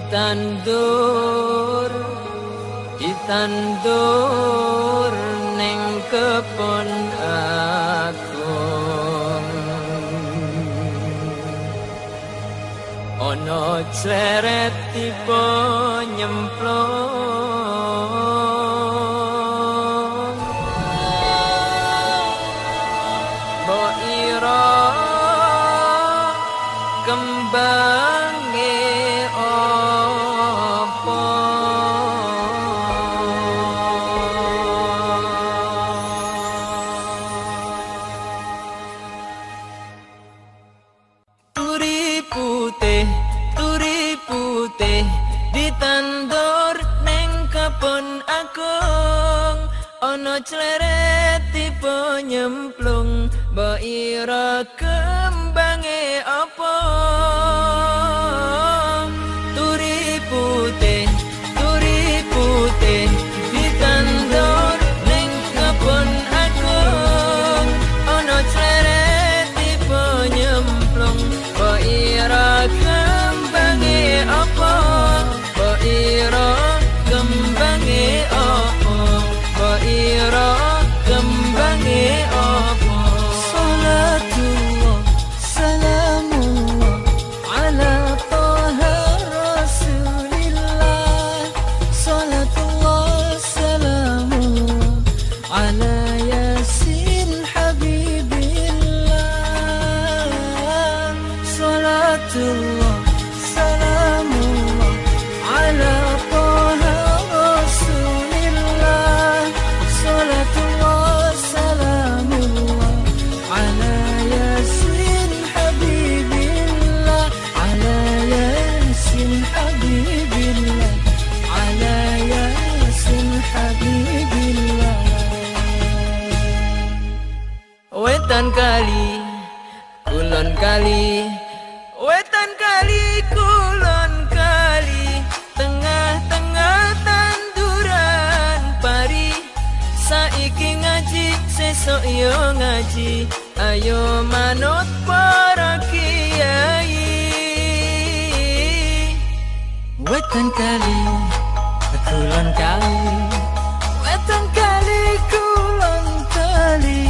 ditandur ditandur ning kebon aku ana cleret tiba nyemplung. Mo ira kembang kong ana cleret tipe nyemplung mbira kem Wetan kali, kulon kali, wetan kali, kulon kali, tengah-tengah tanduran pari, saiki ngaji, sesok yo ngaji, ayo manut pari. Wetan kali kulon kali. Wetan kali kulon kali